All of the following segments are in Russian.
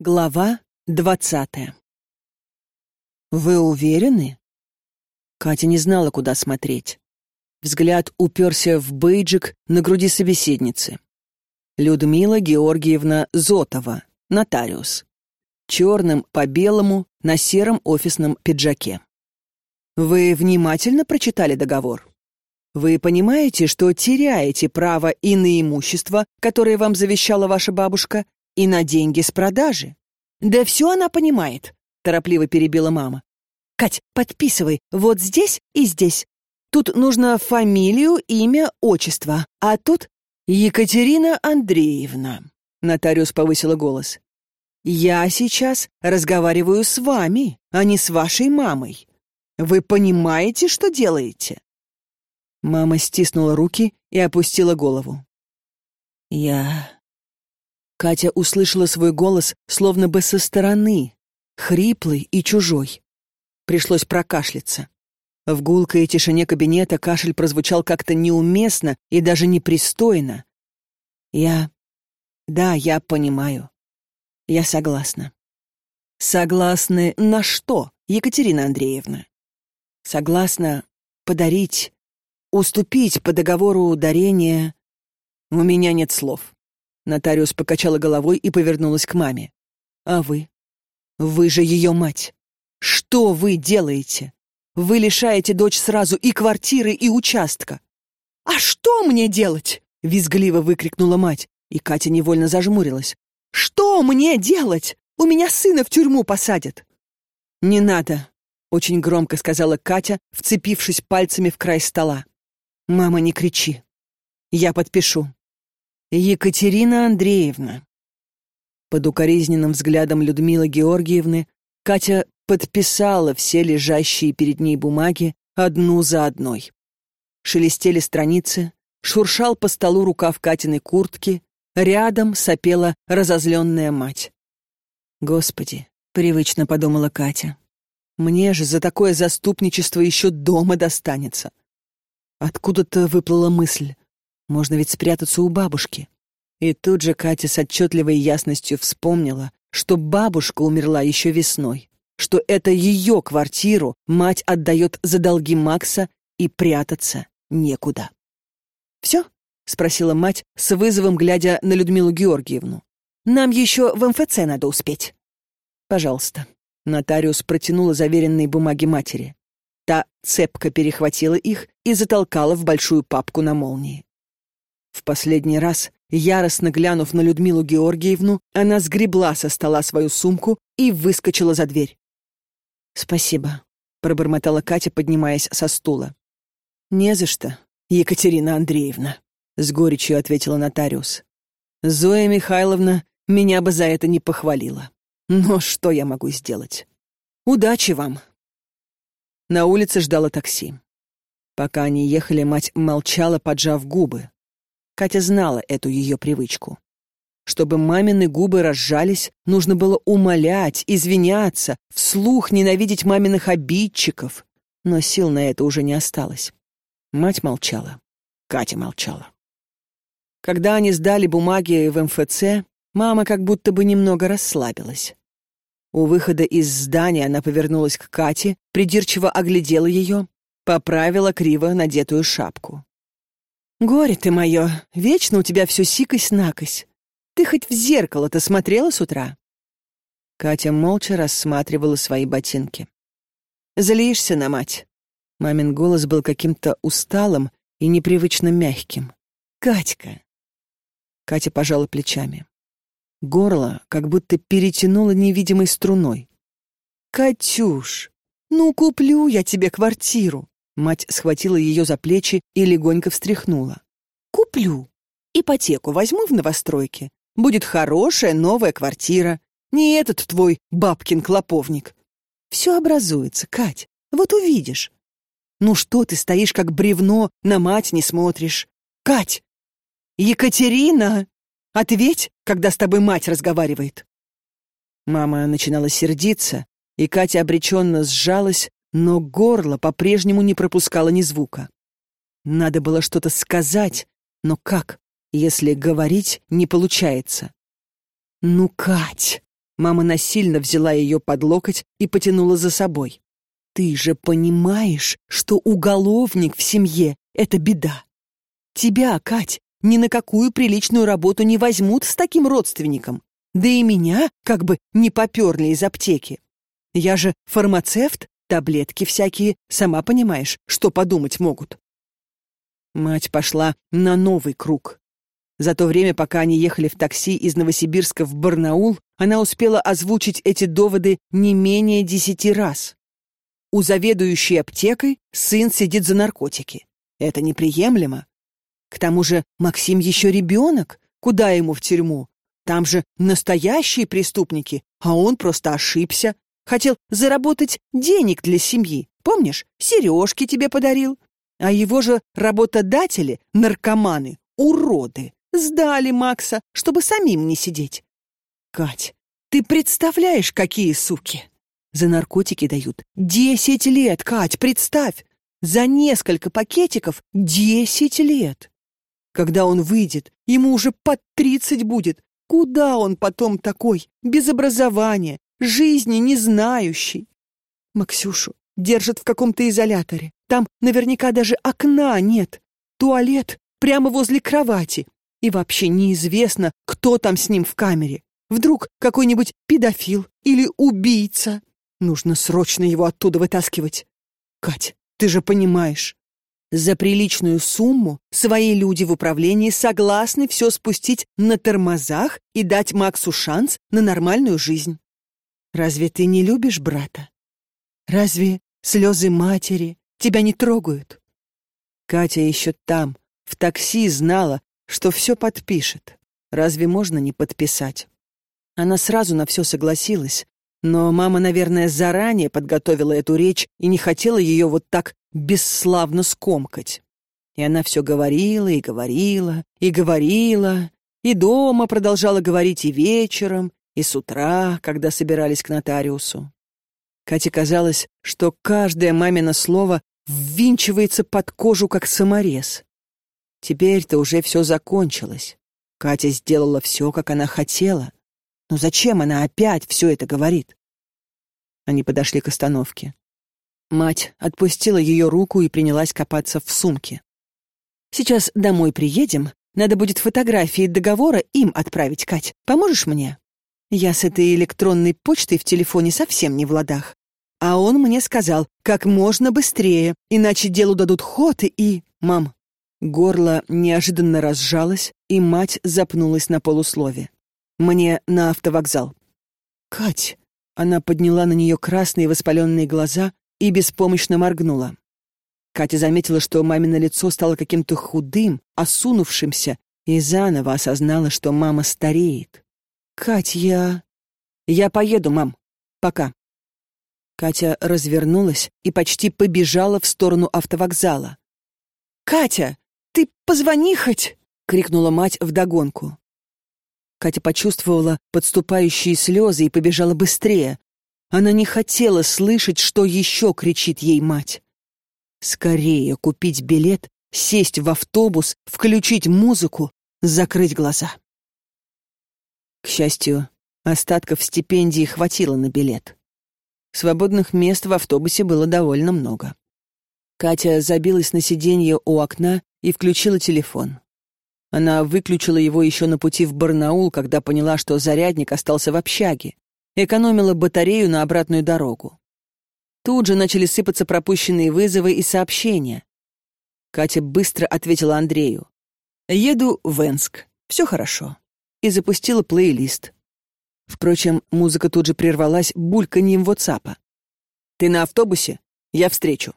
Глава двадцатая. «Вы уверены?» Катя не знала, куда смотреть. Взгляд уперся в бейджик на груди собеседницы. Людмила Георгиевна Зотова, нотариус. Черным по белому на сером офисном пиджаке. «Вы внимательно прочитали договор? Вы понимаете, что теряете право и на имущество, которое вам завещала ваша бабушка, и на деньги с продажи. Да все она понимает, торопливо перебила мама. Кать, подписывай вот здесь и здесь. Тут нужно фамилию, имя, отчество, а тут Екатерина Андреевна. Нотариус повысила голос. Я сейчас разговариваю с вами, а не с вашей мамой. Вы понимаете, что делаете? Мама стиснула руки и опустила голову. Я Катя услышала свой голос словно бы со стороны, хриплый и чужой. Пришлось прокашляться. В гулкой тишине кабинета кашель прозвучал как-то неуместно и даже непристойно. Я... Да, я понимаю. Я согласна. Согласны на что, Екатерина Андреевна? Согласна подарить, уступить по договору дарения... У меня нет слов. Нотариус покачала головой и повернулась к маме. «А вы? Вы же ее мать. Что вы делаете? Вы лишаете дочь сразу и квартиры, и участка». «А что мне делать?» — визгливо выкрикнула мать, и Катя невольно зажмурилась. «Что мне делать? У меня сына в тюрьму посадят». «Не надо», — очень громко сказала Катя, вцепившись пальцами в край стола. «Мама, не кричи. Я подпишу». Екатерина Андреевна. Под укоризненным взглядом Людмилы Георгиевны Катя подписала все лежащие перед ней бумаги одну за одной. Шелестели страницы, шуршал по столу рукав Катиной куртки, рядом сопела разозленная мать. «Господи», — привычно подумала Катя, — «мне же за такое заступничество еще дома достанется». Откуда-то выплыла мысль. Можно ведь спрятаться у бабушки. И тут же Катя с отчетливой ясностью вспомнила, что бабушка умерла еще весной, что это ее квартиру мать отдает за долги Макса и прятаться некуда. «Все?» — спросила мать с вызовом, глядя на Людмилу Георгиевну. «Нам еще в МФЦ надо успеть». «Пожалуйста». Нотариус протянула заверенные бумаги матери. Та цепко перехватила их и затолкала в большую папку на молнии. В последний раз, яростно глянув на Людмилу Георгиевну, она сгребла со стола свою сумку и выскочила за дверь. «Спасибо», — пробормотала Катя, поднимаясь со стула. «Не за что, Екатерина Андреевна», — с горечью ответила нотариус. «Зоя Михайловна меня бы за это не похвалила. Но что я могу сделать? Удачи вам!» На улице ждало такси. Пока они ехали, мать молчала, поджав губы. Катя знала эту ее привычку. Чтобы мамины губы разжались, нужно было умолять, извиняться, вслух ненавидеть маминых обидчиков. Но сил на это уже не осталось. Мать молчала. Катя молчала. Когда они сдали бумаги в МФЦ, мама как будто бы немного расслабилась. У выхода из здания она повернулась к Кате, придирчиво оглядела ее, поправила криво надетую шапку. «Горе ты мое, вечно у тебя все сикось-накось. Ты хоть в зеркало-то смотрела с утра?» Катя молча рассматривала свои ботинки. «Злишься на мать?» Мамин голос был каким-то усталым и непривычно мягким. «Катька!» Катя пожала плечами. Горло как будто перетянуло невидимой струной. «Катюш, ну куплю я тебе квартиру. Мать схватила ее за плечи и легонько встряхнула. «Куплю. Ипотеку возьму в новостройке. Будет хорошая новая квартира. Не этот твой бабкин клоповник. Все образуется, Кать. Вот увидишь. Ну что ты стоишь как бревно, на мать не смотришь? Кать! Екатерина! Ответь, когда с тобой мать разговаривает. Мама начинала сердиться, и Катя обреченно сжалась, но горло по-прежнему не пропускало ни звука. Надо было что-то сказать, но как, если говорить не получается? «Ну, Кать!» Мама насильно взяла ее под локоть и потянула за собой. «Ты же понимаешь, что уголовник в семье — это беда. Тебя, Кать, ни на какую приличную работу не возьмут с таким родственником. Да и меня как бы не поперли из аптеки. Я же фармацевт, таблетки всякие, сама понимаешь, что подумать могут. Мать пошла на новый круг. За то время, пока они ехали в такси из Новосибирска в Барнаул, она успела озвучить эти доводы не менее десяти раз. У заведующей аптекой сын сидит за наркотики. Это неприемлемо. К тому же Максим еще ребенок. Куда ему в тюрьму? Там же настоящие преступники, а он просто ошибся. Хотел заработать денег для семьи. Помнишь, сережки тебе подарил. А его же работодатели, наркоманы, уроды, сдали Макса, чтобы самим не сидеть. Кать, ты представляешь, какие суки? За наркотики дают десять лет, Кать, представь! За несколько пакетиков десять лет. Когда он выйдет, ему уже под тридцать будет. Куда он потом такой, без образования, жизни не знающий? Максюшу держат в каком-то изоляторе. Там наверняка даже окна нет. Туалет прямо возле кровати. И вообще неизвестно, кто там с ним в камере. Вдруг какой-нибудь педофил или убийца. Нужно срочно его оттуда вытаскивать. Кать, ты же понимаешь. За приличную сумму свои люди в управлении согласны все спустить на тормозах и дать Максу шанс на нормальную жизнь. Разве ты не любишь брата? Разве слезы матери тебя не трогают? Катя еще там, в такси, знала, что все подпишет. Разве можно не подписать? Она сразу на все согласилась, но мама, наверное, заранее подготовила эту речь и не хотела ее вот так бесславно скомкать. И она все говорила и говорила, и говорила, и дома продолжала говорить и вечером, и с утра, когда собирались к нотариусу. Кате казалось, что каждое мамино слово ввинчивается под кожу, как саморез. Теперь-то уже все закончилось. Катя сделала все, как она хотела. Но зачем она опять все это говорит? Они подошли к остановке. Мать отпустила ее руку и принялась копаться в сумке. «Сейчас домой приедем. Надо будет фотографии договора им отправить, Кать. Поможешь мне? Я с этой электронной почтой в телефоне совсем не в ладах. А он мне сказал, как можно быстрее, иначе делу дадут ход и... Мам». Горло неожиданно разжалось, и мать запнулась на полуслове. «Мне на автовокзал». «Кать!» Она подняла на нее красные воспаленные глаза и беспомощно моргнула. Катя заметила, что мамино лицо стало каким-то худым, осунувшимся, и заново осознала, что мама стареет. «Катя, я...» «Я поеду, мам. Пока». Катя развернулась и почти побежала в сторону автовокзала. «Катя, ты позвони хоть!» — крикнула мать вдогонку. Катя почувствовала подступающие слезы и побежала быстрее, она не хотела слышать, что еще кричит ей мать. Скорее купить билет, сесть в автобус, включить музыку, закрыть глаза. К счастью, остатков стипендии хватило на билет. Свободных мест в автобусе было довольно много. Катя забилась на сиденье у окна и включила телефон. Она выключила его еще на пути в Барнаул, когда поняла, что зарядник остался в общаге экономила батарею на обратную дорогу. Тут же начали сыпаться пропущенные вызовы и сообщения. Катя быстро ответила Андрею. «Еду в Энск. Все хорошо». И запустила плейлист. Впрочем, музыка тут же прервалась бульканьем ватсапа. «Ты на автобусе? Я встречу».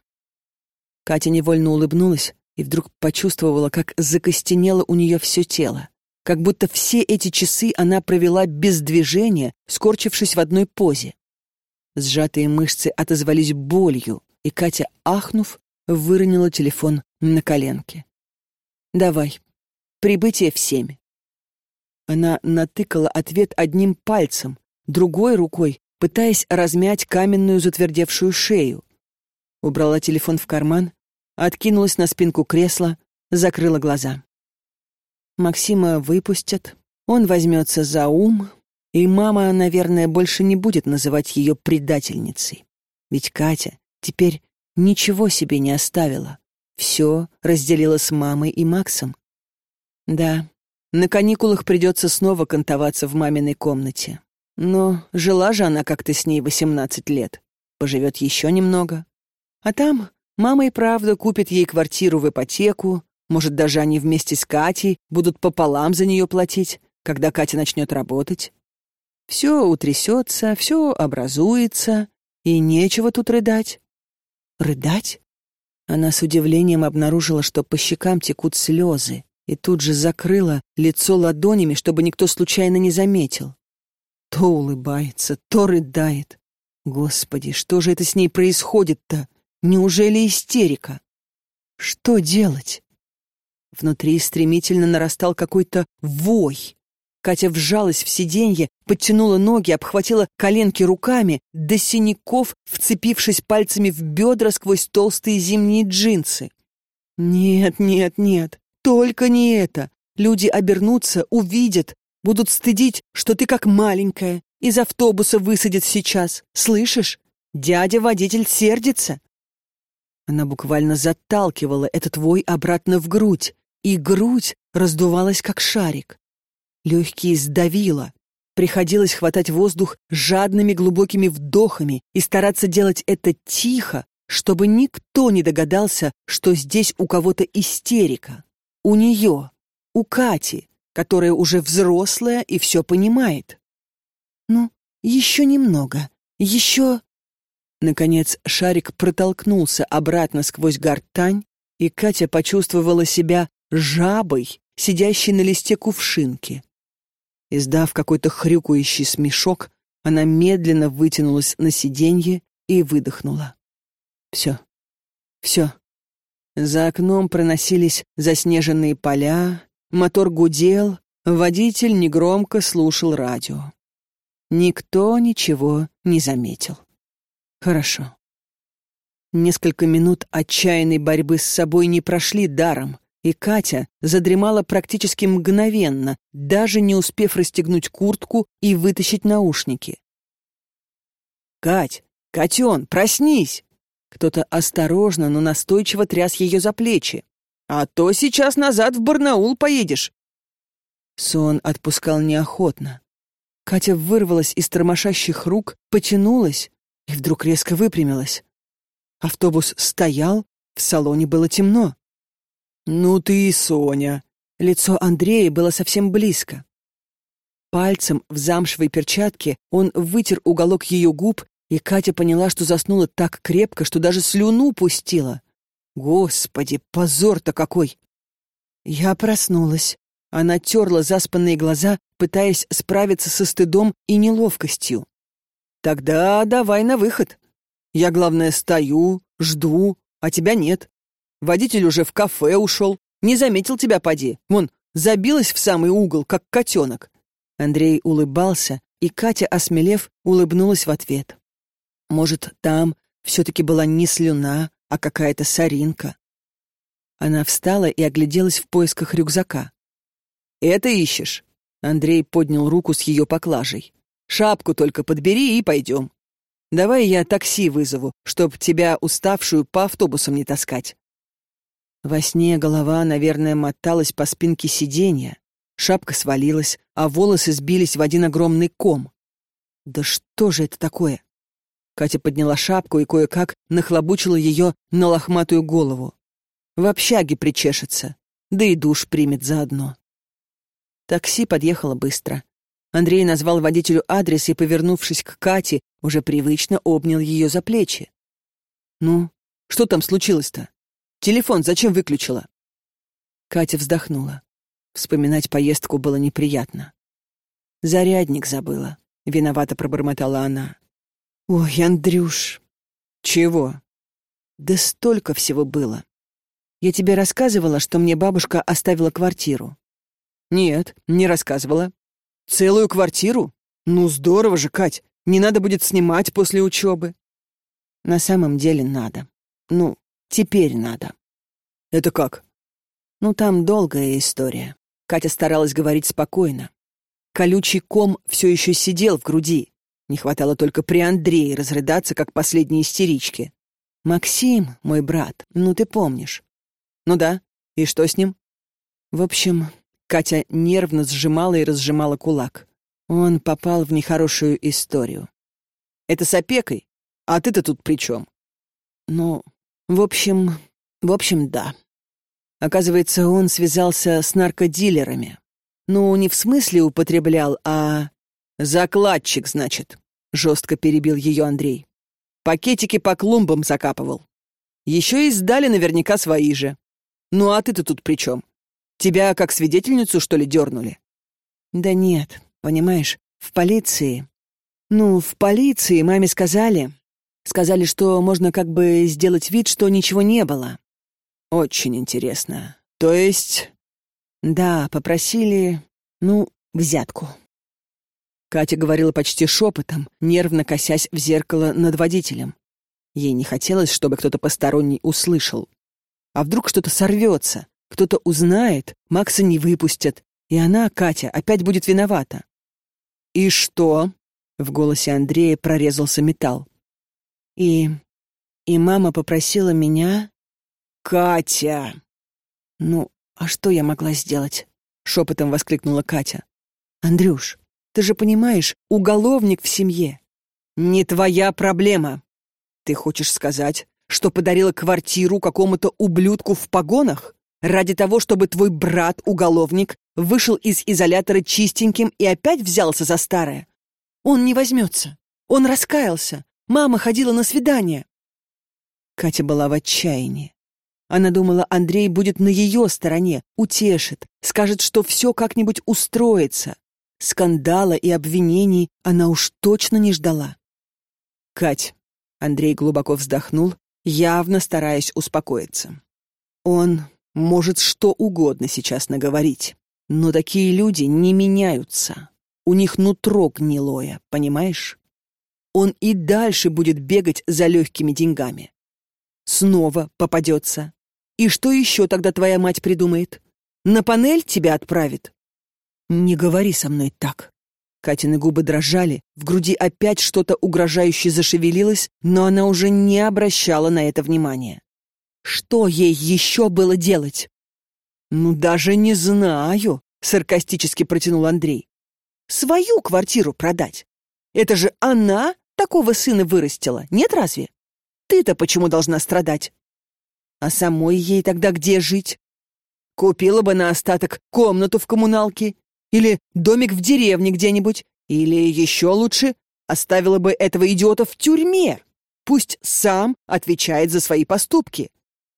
Катя невольно улыбнулась и вдруг почувствовала, как закостенело у нее все тело как будто все эти часы она провела без движения, скорчившись в одной позе. Сжатые мышцы отозвались болью, и Катя, ахнув, выронила телефон на коленке. «Давай. Прибытие в семь». Она натыкала ответ одним пальцем, другой рукой, пытаясь размять каменную затвердевшую шею. Убрала телефон в карман, откинулась на спинку кресла, закрыла глаза. Максима выпустят, он возьмется за ум, И мама, наверное, больше не будет называть ее предательницей. Ведь Катя теперь ничего себе не оставила. Все разделила с мамой и Максом. Да, на каникулах придется снова кантоваться в маминой комнате. Но жила же она как-то с ней 18 лет. Поживет еще немного. А там мама и правда купит ей квартиру в ипотеку, может, даже они вместе с Катей будут пополам за нее платить, когда Катя начнет работать. Все утрясется, все образуется, и нечего тут рыдать. Рыдать? Она с удивлением обнаружила, что по щекам текут слезы, и тут же закрыла лицо ладонями, чтобы никто случайно не заметил. То улыбается, то рыдает. Господи, что же это с ней происходит-то? Неужели истерика? Что делать? Внутри стремительно нарастал какой-то вой. Катя вжалась в сиденье, подтянула ноги, обхватила коленки руками, до синяков, вцепившись пальцами в бедра сквозь толстые зимние джинсы. «Нет, нет, нет, только не это. Люди обернутся, увидят, будут стыдить, что ты как маленькая, из автобуса высадят сейчас. Слышишь? Дядя-водитель сердится». Она буквально заталкивала этот вой обратно в грудь, и грудь раздувалась, как шарик. Легкие сдавило. Приходилось хватать воздух жадными глубокими вдохами и стараться делать это тихо, чтобы никто не догадался, что здесь у кого-то истерика. У нее, у Кати, которая уже взрослая и все понимает. Ну, еще немного, еще... Наконец шарик протолкнулся обратно сквозь гортань, и Катя почувствовала себя жабой, сидящей на листе кувшинки. Издав какой-то хрюкающий смешок, она медленно вытянулась на сиденье и выдохнула. Все. Все. За окном проносились заснеженные поля, мотор гудел, водитель негромко слушал радио. Никто ничего не заметил. Хорошо. Несколько минут отчаянной борьбы с собой не прошли даром, и Катя задремала практически мгновенно, даже не успев расстегнуть куртку и вытащить наушники. «Кать! Котен, проснись!» Кто-то осторожно, но настойчиво тряс ее за плечи. «А то сейчас назад в Барнаул поедешь!» Сон отпускал неохотно. Катя вырвалась из тормошащих рук, потянулась и вдруг резко выпрямилась. Автобус стоял, в салоне было темно. «Ну ты и Соня!» Лицо Андрея было совсем близко. Пальцем в замшевой перчатке он вытер уголок ее губ и Катя поняла, что заснула так крепко, что даже слюну пустила. Господи, позор-то какой! Я проснулась. Она терла заспанные глаза, пытаясь справиться со стыдом и неловкостью. «Тогда давай на выход. Я, главное, стою, жду, а тебя нет. Водитель уже в кафе ушел. Не заметил тебя, поди. Вон, забилась в самый угол, как котенок». Андрей улыбался, и Катя, осмелев, улыбнулась в ответ. Может, там все-таки была не слюна, а какая-то соринка. Она встала и огляделась в поисках рюкзака. «Это ищешь?» Андрей поднял руку с ее поклажей. «Шапку только подбери и пойдем. Давай я такси вызову, чтоб тебя, уставшую, по автобусам не таскать». Во сне голова, наверное, моталась по спинке сиденья. Шапка свалилась, а волосы сбились в один огромный ком. Да что же это такое? Катя подняла шапку и кое-как нахлобучила ее на лохматую голову. В общаге причешется, да и душ примет заодно. Такси подъехало быстро. Андрей назвал водителю адрес и, повернувшись к Кате, уже привычно обнял ее за плечи. «Ну, что там случилось-то? Телефон зачем выключила?» Катя вздохнула. Вспоминать поездку было неприятно. «Зарядник забыла», — виновато пробормотала она. Ой, Андрюш. Чего? Да столько всего было. Я тебе рассказывала, что мне бабушка оставила квартиру. Нет, не рассказывала. Целую квартиру? Ну, здорово же, Кать. Не надо будет снимать после учебы. На самом деле надо. Ну, теперь надо. Это как? Ну, там долгая история. Катя старалась говорить спокойно. колючий ком все еще сидел в груди. Не хватало только при Андрее разрыдаться, как последние истерички. «Максим, мой брат, ну ты помнишь». «Ну да, и что с ним?» В общем, Катя нервно сжимала и разжимала кулак. Он попал в нехорошую историю. «Это с опекой? А ты-то тут при чем?» «Ну, в общем, в общем, да. Оказывается, он связался с наркодилерами. Ну, не в смысле употреблял, а... Закладчик, значит, жестко перебил ее Андрей. Пакетики по клумбам закапывал. Еще и сдали наверняка свои же. Ну а ты-то тут при чем? Тебя как свидетельницу, что ли, дернули? Да нет, понимаешь, в полиции. Ну, в полиции маме сказали. Сказали, что можно как бы сделать вид, что ничего не было. Очень интересно. То есть... Да, попросили, ну, взятку. Катя говорила почти шепотом, нервно косясь в зеркало над водителем. Ей не хотелось, чтобы кто-то посторонний услышал. А вдруг что-то сорвется, кто-то узнает, Макса не выпустят, и она, Катя, опять будет виновата. «И что?» — в голосе Андрея прорезался металл. «И... и мама попросила меня «Катя!» «Ну, а что я могла сделать?» — шепотом воскликнула Катя. «Андрюш, ты же понимаешь, уголовник в семье. Не твоя проблема. Ты хочешь сказать, что подарила квартиру какому-то ублюдку в погонах? Ради того, чтобы твой брат-уголовник вышел из изолятора чистеньким и опять взялся за старое? Он не возьмется. Он раскаялся. Мама ходила на свидание. Катя была в отчаянии. Она думала, Андрей будет на ее стороне, утешит, скажет, что все как-нибудь устроится. Скандала и обвинений она уж точно не ждала. «Кать», — Андрей глубоко вздохнул, явно стараясь успокоиться. «Он может что угодно сейчас наговорить, но такие люди не меняются. У них нутро гнилое, понимаешь? Он и дальше будет бегать за легкими деньгами. Снова попадется, и что еще тогда твоя мать придумает? На панель тебя отправит? Не говори со мной так. Катины губы дрожали, в груди опять что-то угрожающе зашевелилось, но она уже не обращала на это внимания. Что ей еще было делать? «Ну, даже не знаю», — саркастически протянул Андрей. «Свою квартиру продать? Это же она такого сына вырастила, нет разве? Ты-то почему должна страдать?» А самой ей тогда где жить? Купила бы на остаток комнату в коммуналке или домик в деревне где-нибудь, или еще лучше, оставила бы этого идиота в тюрьме. Пусть сам отвечает за свои поступки.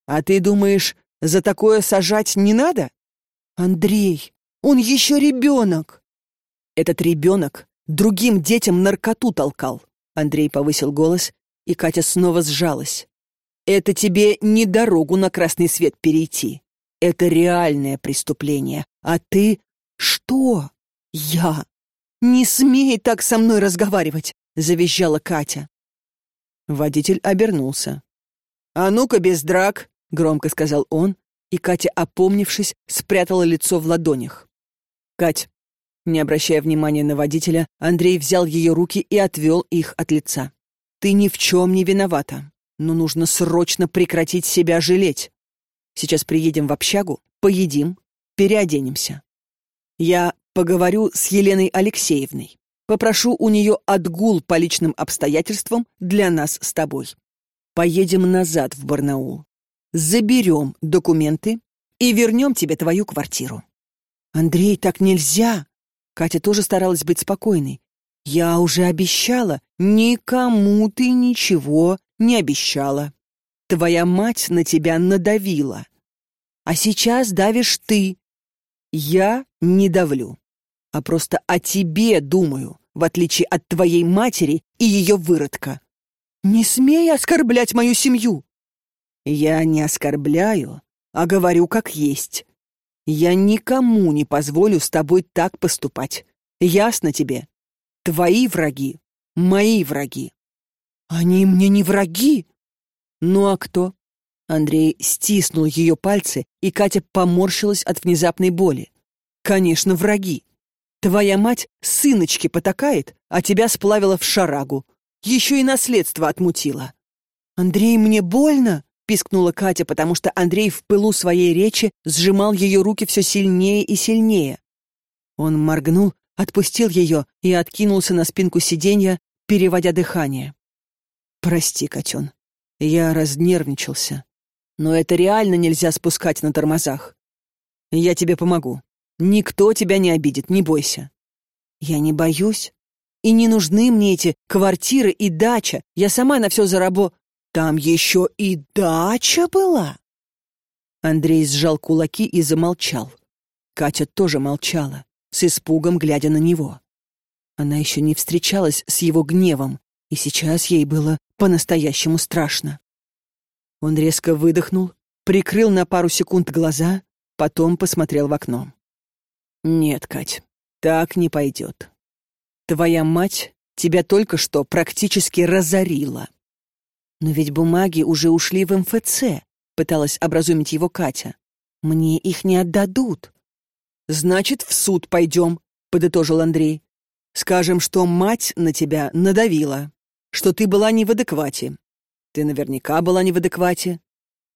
А ты думаешь, за такое сажать не надо? Андрей, он еще ребенок. Этот ребенок другим детям наркоту толкал. Андрей повысил голос, и Катя снова сжалась. Это тебе не дорогу на красный свет перейти. Это реальное преступление. А ты... Что? Я? Не смей так со мной разговаривать, завизжала Катя. Водитель обернулся. «А ну-ка, без драк!» — громко сказал он, и Катя, опомнившись, спрятала лицо в ладонях. «Кать!» Не обращая внимания на водителя, Андрей взял ее руки и отвел их от лица. «Ты ни в чем не виновата но нужно срочно прекратить себя жалеть. Сейчас приедем в общагу, поедим, переоденемся. Я поговорю с Еленой Алексеевной. Попрошу у нее отгул по личным обстоятельствам для нас с тобой. Поедем назад в Барнаул. Заберем документы и вернем тебе твою квартиру. Андрей, так нельзя. Катя тоже старалась быть спокойной. Я уже обещала, никому ты ничего не обещала. Твоя мать на тебя надавила. А сейчас давишь ты. Я не давлю, а просто о тебе думаю, в отличие от твоей матери и ее выродка. Не смей оскорблять мою семью. Я не оскорбляю, а говорю как есть. Я никому не позволю с тобой так поступать. Ясно тебе? Твои враги — мои враги. Они мне не враги. Ну а кто? Андрей стиснул ее пальцы, и Катя поморщилась от внезапной боли. Конечно, враги. Твоя мать сыночки потакает, а тебя сплавила в шарагу. Еще и наследство отмутила. «Андрей, мне больно!» — пискнула Катя, потому что Андрей в пылу своей речи сжимал ее руки все сильнее и сильнее. Он моргнул, отпустил ее и откинулся на спинку сиденья, переводя дыхание. «Прости, котен, я разнервничался. Но это реально нельзя спускать на тормозах. Я тебе помогу. Никто тебя не обидит, не бойся». «Я не боюсь. И не нужны мне эти квартиры и дача. Я сама на все зарабо...» «Там еще и дача была?» Андрей сжал кулаки и замолчал. Катя тоже молчала, с испугом глядя на него. Она еще не встречалась с его гневом, и сейчас ей было по-настоящему страшно. Он резко выдохнул, прикрыл на пару секунд глаза, потом посмотрел в окно. «Нет, Кать, так не пойдет. Твоя мать тебя только что практически разорила». «Но ведь бумаги уже ушли в МФЦ», — пыталась образумить его Катя. «Мне их не отдадут». «Значит, в суд пойдем», — подытожил Андрей. «Скажем, что мать на тебя надавила, что ты была не в адеквате, ты наверняка была не в адеквате.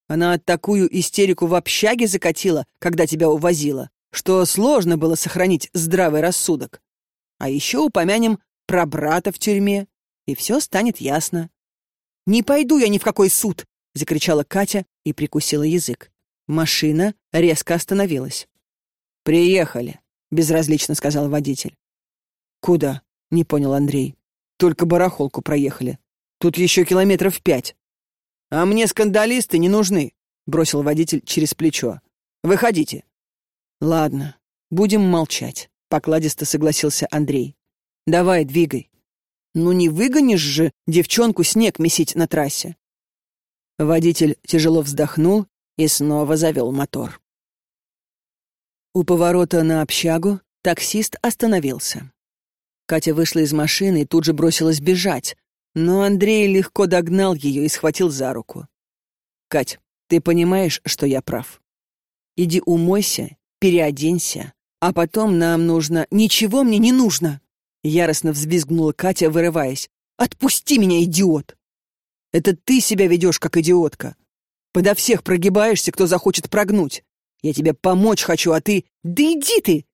Она такую истерику в общаге закатила, когда тебя увозила, что сложно было сохранить здравый рассудок. А еще упомянем про брата в тюрьме, и все станет ясно. «Не пойду я ни в какой суд!» — закричала Катя и прикусила язык. Машина резко остановилась. «Приехали», — безразлично сказал водитель. «Куда?» — не понял Андрей. «Только барахолку проехали. Тут еще километров пять. А мне скандалисты не нужны, бросил водитель через плечо. Выходите. Ладно, будем молчать, покладисто согласился Андрей. Давай, двигай. Ну не выгонишь же девчонку снег месить на трассе. Водитель тяжело вздохнул и снова завел мотор. У поворота на общагу таксист остановился. Катя вышла из машины и тут же бросилась бежать, но Андрей легко догнал ее и схватил за руку. «Кать, ты понимаешь, что я прав? Иди умойся, переоденься, а потом нам нужно... Ничего мне не нужно!» Яростно взвизгнула Катя, вырываясь. «Отпусти меня, идиот!» «Это ты себя ведешь, как идиотка. Подо всех прогибаешься, кто захочет прогнуть. Я тебе помочь хочу, а ты... Да иди ты!»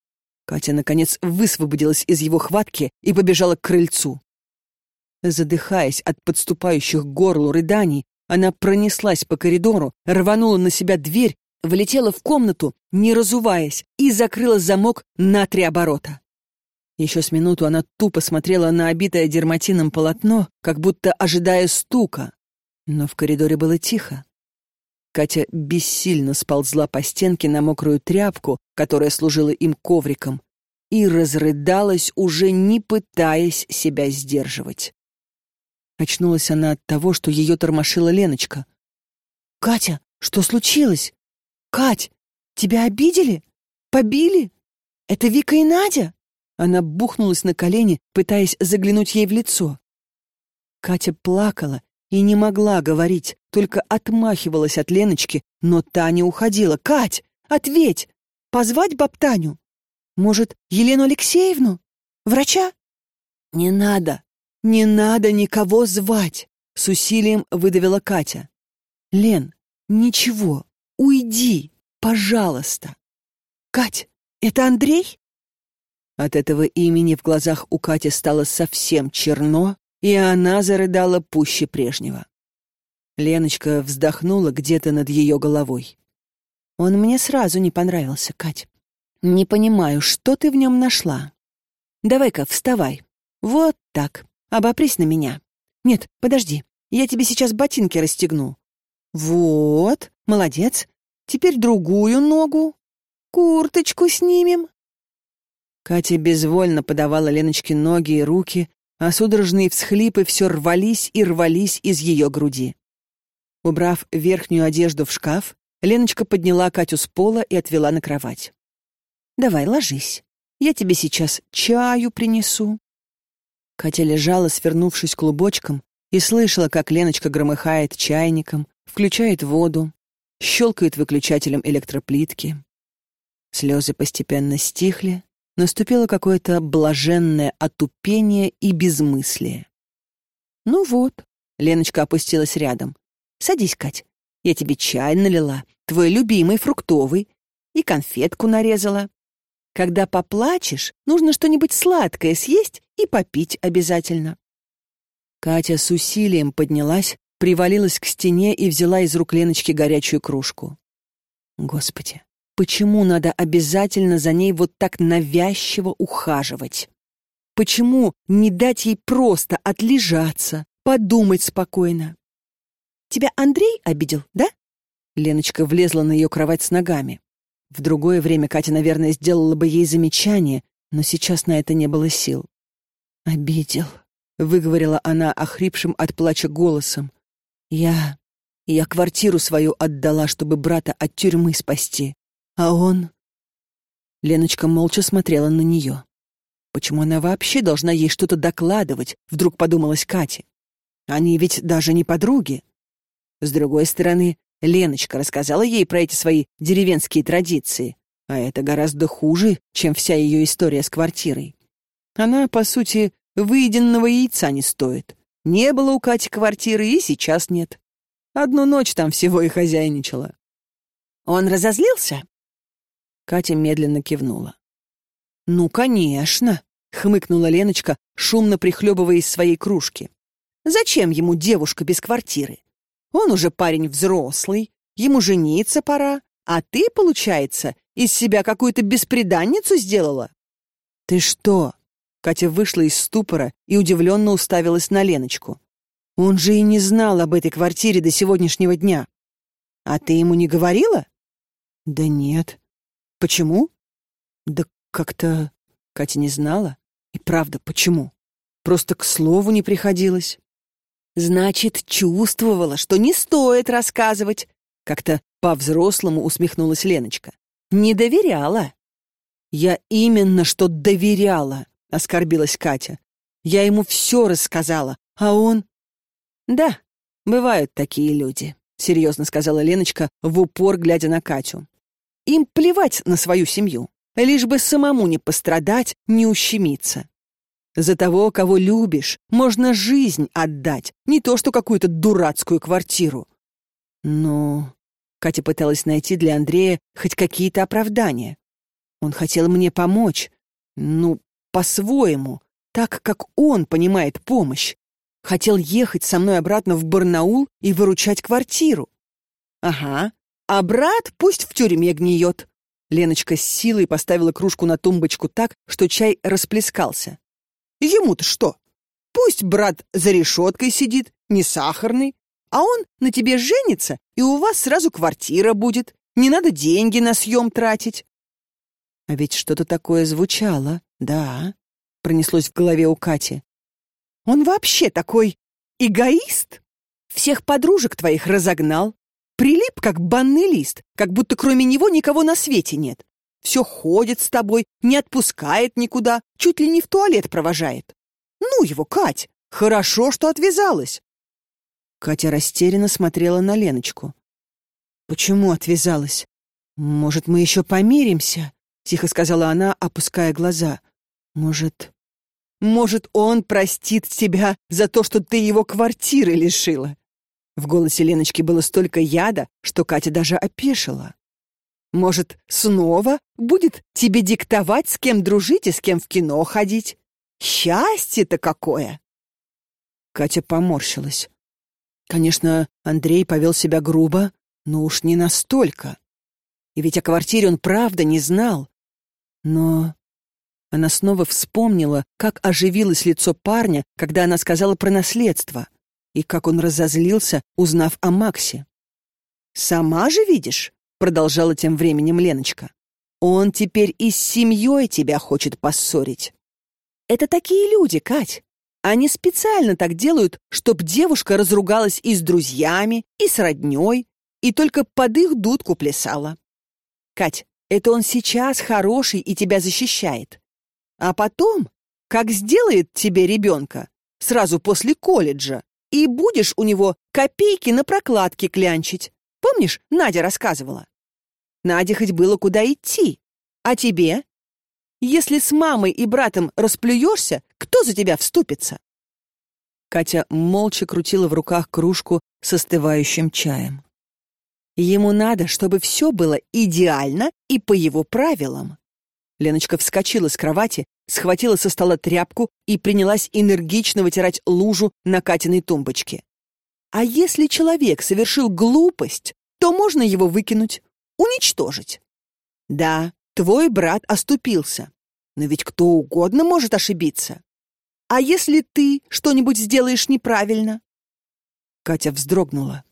Катя, наконец, высвободилась из его хватки и побежала к крыльцу. Задыхаясь от подступающих к горлу рыданий, она пронеслась по коридору, рванула на себя дверь, влетела в комнату, не разуваясь, и закрыла замок на три оборота. Еще с минуту она тупо смотрела на обитое дерматином полотно, как будто ожидая стука. Но в коридоре было тихо. Катя бессильно сползла по стенке на мокрую тряпку, которая служила им ковриком, и разрыдалась, уже не пытаясь себя сдерживать. Очнулась она от того, что ее тормошила Леночка. «Катя, что случилось? Кать, тебя обидели? Побили? Это Вика и Надя?» Она бухнулась на колени, пытаясь заглянуть ей в лицо. Катя плакала и не могла говорить, только отмахивалась от Леночки, но та не уходила. «Кать, ответь! Позвать баб Таню? Может, Елену Алексеевну? Врача?» «Не надо!» «Не надо никого звать!» — с усилием выдавила Катя. «Лен, ничего, уйди, пожалуйста!» «Кать, это Андрей?» От этого имени в глазах у Кати стало совсем черно, и она зарыдала пуще прежнего. Леночка вздохнула где-то над ее головой. «Он мне сразу не понравился, Кать. Не понимаю, что ты в нем нашла. Давай-ка, вставай. Вот так. Обопрись на меня. Нет, подожди, я тебе сейчас ботинки расстегну. Вот, молодец. Теперь другую ногу. Курточку снимем. Катя безвольно подавала Леночке ноги и руки, а судорожные всхлипы все рвались и рвались из ее груди. Убрав верхнюю одежду в шкаф, Леночка подняла Катю с пола и отвела на кровать. «Давай, ложись. Я тебе сейчас чаю принесу». Катя лежала, свернувшись клубочком, и слышала, как Леночка громыхает чайником, включает воду, щелкает выключателем электроплитки. Слезы постепенно стихли, наступило какое-то блаженное отупение и безмыслие. «Ну вот», — Леночка опустилась рядом. «Садись, Кать. Я тебе чай налила, твой любимый фруктовый, и конфетку нарезала. Когда поплачешь, нужно что-нибудь сладкое съесть и попить обязательно». Катя с усилием поднялась, привалилась к стене и взяла из рук Леночки горячую кружку. Господи, почему надо обязательно за ней вот так навязчиво ухаживать? Почему не дать ей просто отлежаться, подумать спокойно? Тебя Андрей обидел, да? Леночка влезла на ее кровать с ногами. В другое время Катя, наверное, сделала бы ей замечание, но сейчас на это не было сил. «Обидел», — выговорила она охрипшим от плача голосом. «Я... я квартиру свою отдала, чтобы брата от тюрьмы спасти. А он...» Леночка молча смотрела на нее. Почему она вообще должна ей что-то докладывать, вдруг подумалась Катя. Они ведь даже не подруги. С другой стороны, Леночка рассказала ей про эти свои деревенские традиции, а это гораздо хуже, чем вся ее история с квартирой. Она, по сути, выеденного яйца не стоит. Не было у Кати квартиры и сейчас нет. Одну ночь там всего и хозяйничала. Он разозлился? Катя медленно кивнула. «Ну, конечно», — хмыкнула Леночка, шумно прихлебывая из своей кружки. «Зачем ему девушка без квартиры? Он уже парень взрослый, ему жениться пора, а ты, получается, из себя какую-то беспреданницу сделала?» «Ты что?» Катя вышла из ступора и удивленно уставилась на Леночку. «Он же и не знал об этой квартире до сегодняшнего дня. А ты ему не говорила?» «Да нет». «Почему?» «Да как-то Катя не знала. И правда, почему? Просто к слову не приходилось. Значит, чувствовала, что не стоит рассказывать. Как-то по-взрослому усмехнулась Леночка. Не доверяла. Я именно что доверяла, оскорбилась Катя. Я ему все рассказала, а он... Да, бывают такие люди, серьезно сказала Леночка, в упор глядя на Катю. Им плевать на свою семью лишь бы самому не пострадать, не ущемиться. За того, кого любишь, можно жизнь отдать, не то что какую-то дурацкую квартиру. Но Катя пыталась найти для Андрея хоть какие-то оправдания. Он хотел мне помочь, ну, по-своему, так, как он понимает помощь. Хотел ехать со мной обратно в Барнаул и выручать квартиру. Ага, а брат пусть в тюрьме гниет. Леночка с силой поставила кружку на тумбочку так, что чай расплескался. Ему-то что? Пусть брат за решеткой сидит, не сахарный, а он на тебе женится, и у вас сразу квартира будет. Не надо деньги на съем тратить. А ведь что-то такое звучало, да, пронеслось в голове у Кати. Он вообще такой эгоист? Всех подружек твоих разогнал, Прилип, как банный лист, как будто кроме него никого на свете нет. Все ходит с тобой, не отпускает никуда, чуть ли не в туалет провожает. Ну его, Кать, хорошо, что отвязалась. Катя растерянно смотрела на Леночку. «Почему отвязалась? Может, мы еще помиримся?» — тихо сказала она, опуская глаза. «Может...» «Может, он простит тебя за то, что ты его квартиры лишила?» В голосе Леночки было столько яда, что Катя даже опешила. «Может, снова будет тебе диктовать, с кем дружить и с кем в кино ходить? Счастье-то какое!» Катя поморщилась. Конечно, Андрей повел себя грубо, но уж не настолько. И ведь о квартире он правда не знал. Но она снова вспомнила, как оживилось лицо парня, когда она сказала про наследство и как он разозлился, узнав о Максе. «Сама же видишь», — продолжала тем временем Леночка. «Он теперь и с семьей тебя хочет поссорить». «Это такие люди, Кать. Они специально так делают, чтоб девушка разругалась и с друзьями, и с роднёй, и только под их дудку плясала. Кать, это он сейчас хороший и тебя защищает. А потом, как сделает тебе ребенка, сразу после колледжа, и будешь у него копейки на прокладке клянчить. Помнишь, Надя рассказывала? Наде хоть было куда идти. А тебе? Если с мамой и братом расплюешься, кто за тебя вступится?» Катя молча крутила в руках кружку с остывающим чаем. Ему надо, чтобы все было идеально и по его правилам. Леночка вскочила с кровати, схватила со стола тряпку и принялась энергично вытирать лужу на Катиной тумбочке. А если человек совершил глупость, то можно его выкинуть, уничтожить. Да, твой брат оступился, но ведь кто угодно может ошибиться. А если ты что-нибудь сделаешь неправильно? Катя вздрогнула.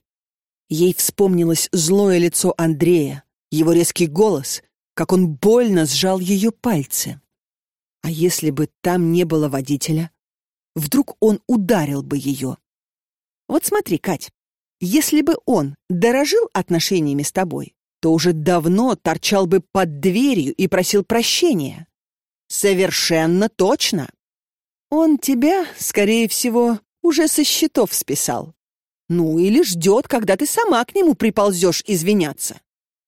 Ей вспомнилось злое лицо Андрея, его резкий голос, как он больно сжал ее пальцы. А если бы там не было водителя? Вдруг он ударил бы ее? Вот смотри, Кать, если бы он дорожил отношениями с тобой, то уже давно торчал бы под дверью и просил прощения. Совершенно точно. Он тебя, скорее всего, уже со счетов списал. Ну, или ждет, когда ты сама к нему приползешь извиняться,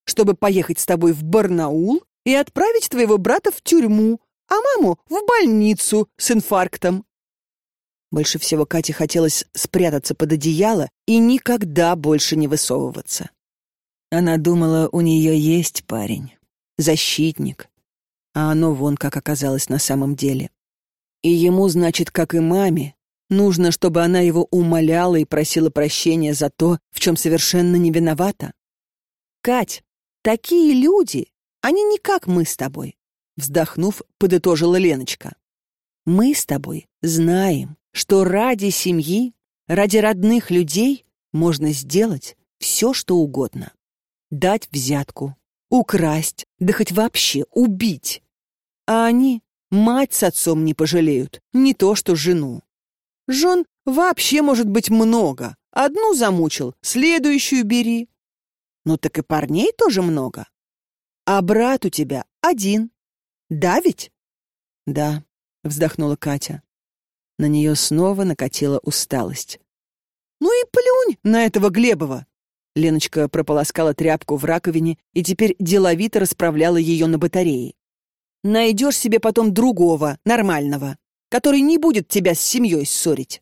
чтобы поехать с тобой в Барнаул и отправить твоего брата в тюрьму, а маму в больницу с инфарктом. Больше всего Кате хотелось спрятаться под одеяло и никогда больше не высовываться. Она думала, у нее есть парень, защитник, а оно вон как оказалось на самом деле. И ему, значит, как и маме, Нужно, чтобы она его умоляла и просила прощения за то, в чем совершенно не виновата. «Кать, такие люди, они не как мы с тобой», вздохнув, подытожила Леночка. «Мы с тобой знаем, что ради семьи, ради родных людей можно сделать все, что угодно. Дать взятку, украсть, да хоть вообще убить. А они мать с отцом не пожалеют, не то что жену. Жен вообще может быть много. Одну замучил, следующую бери. Ну так и парней тоже много. А брат у тебя один. Да ведь? Да, вздохнула Катя. На нее снова накатила усталость. Ну и плюнь на этого Глебова. Леночка прополоскала тряпку в раковине и теперь деловито расправляла ее на батарее. Найдешь себе потом другого, нормального который не будет тебя с семьей ссорить.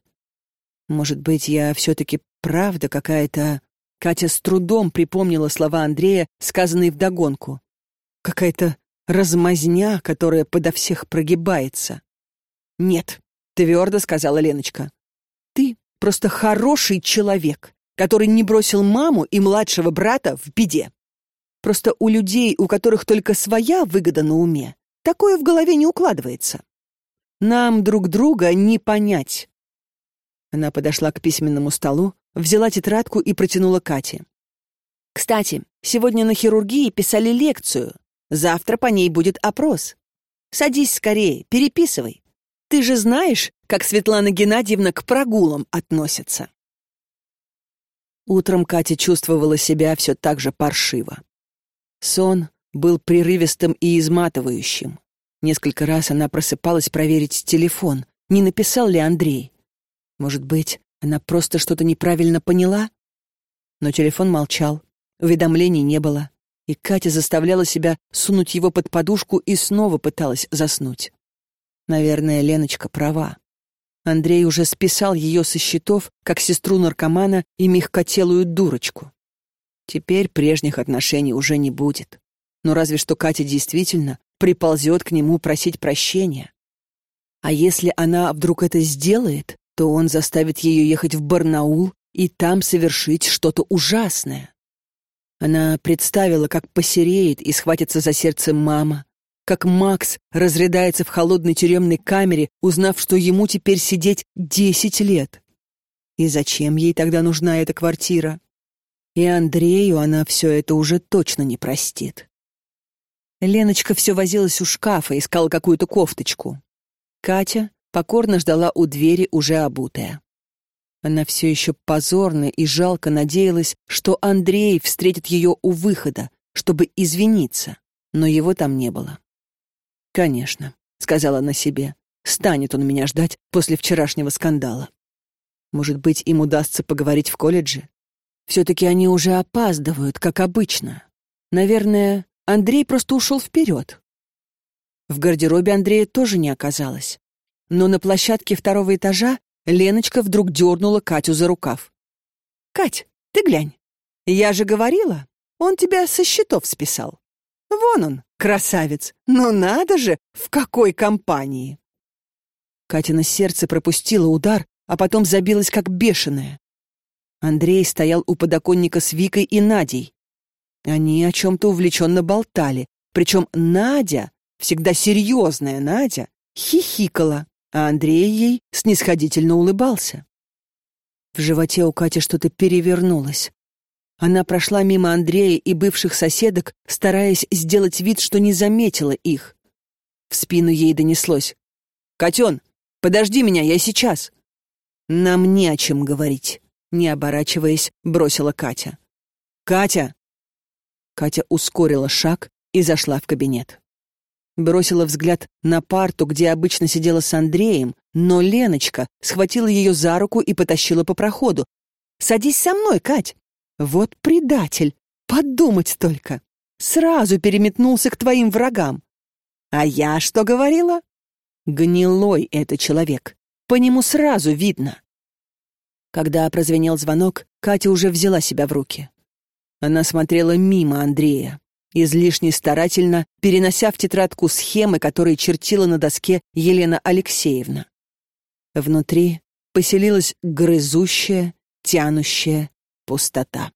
Может быть, я все-таки правда какая-то... Катя с трудом припомнила слова Андрея, сказанные вдогонку. Какая-то размазня, которая подо всех прогибается. «Нет», — твердо сказала Леночка. «Ты просто хороший человек, который не бросил маму и младшего брата в беде. Просто у людей, у которых только своя выгода на уме, такое в голове не укладывается. Нам друг друга не понять. Она подошла к письменному столу, взяла тетрадку и протянула Кате. «Кстати, сегодня на хирургии писали лекцию. Завтра по ней будет опрос. Садись скорее, переписывай. Ты же знаешь, как Светлана Геннадьевна к прогулам относится». Утром Катя чувствовала себя все так же паршиво. Сон был прерывистым и изматывающим. Несколько раз она просыпалась проверить телефон, не написал ли Андрей. Может быть, она просто что-то неправильно поняла? Но телефон молчал, уведомлений не было, и Катя заставляла себя сунуть его под подушку и снова пыталась заснуть. Наверное, Леночка права. Андрей уже списал ее со счетов, как сестру наркомана и мягкотелую дурочку. Теперь прежних отношений уже не будет. Но разве что Катя действительно приползет к нему просить прощения. А если она вдруг это сделает, то он заставит ее ехать в Барнаул и там совершить что-то ужасное. Она представила, как посереет и схватится за сердце мама, как Макс разрыдается в холодной тюремной камере, узнав, что ему теперь сидеть десять лет. И зачем ей тогда нужна эта квартира? И Андрею она все это уже точно не простит. Леночка все возилась у шкафа, искала какую-то кофточку. Катя покорно ждала у двери, уже обутая. Она все еще позорно и жалко надеялась, что Андрей встретит ее у выхода, чтобы извиниться, но его там не было. «Конечно», — сказала она себе, — «станет он меня ждать после вчерашнего скандала. Может быть, им удастся поговорить в колледже? Все-таки они уже опаздывают, как обычно. Наверное, Андрей просто ушел вперед. В гардеробе Андрея тоже не оказалось. Но на площадке второго этажа Леночка вдруг дернула Катю за рукав. «Кать, ты глянь. Я же говорила, он тебя со счетов списал. Вон он, красавец. Ну надо же, в какой компании!» Катина сердце пропустило удар, а потом забилось как бешеное. Андрей стоял у подоконника с Викой и Надей. Они о чем-то увлеченно болтали, причем Надя, всегда серьезная Надя, хихикала, а Андрей ей снисходительно улыбался. В животе у Кати что-то перевернулось. Она прошла мимо Андрея и бывших соседок, стараясь сделать вид, что не заметила их. В спину ей донеслось. «Котен, подожди меня, я сейчас!» «Нам не о чем говорить», — не оборачиваясь, бросила Катя. «Катя!» Катя ускорила шаг и зашла в кабинет. Бросила взгляд на парту, где обычно сидела с Андреем, но Леночка схватила ее за руку и потащила по проходу. «Садись со мной, Кать!» Вот предатель! Подумать только! Сразу переметнулся к твоим врагам. А я что говорила? Гнилой это человек. По нему сразу видно. Когда прозвенел звонок, Катя уже взяла себя в руки. Она смотрела мимо Андрея, излишне старательно перенося в тетрадку схемы, которые чертила на доске Елена Алексеевна. Внутри поселилась грызущая, тянущая пустота.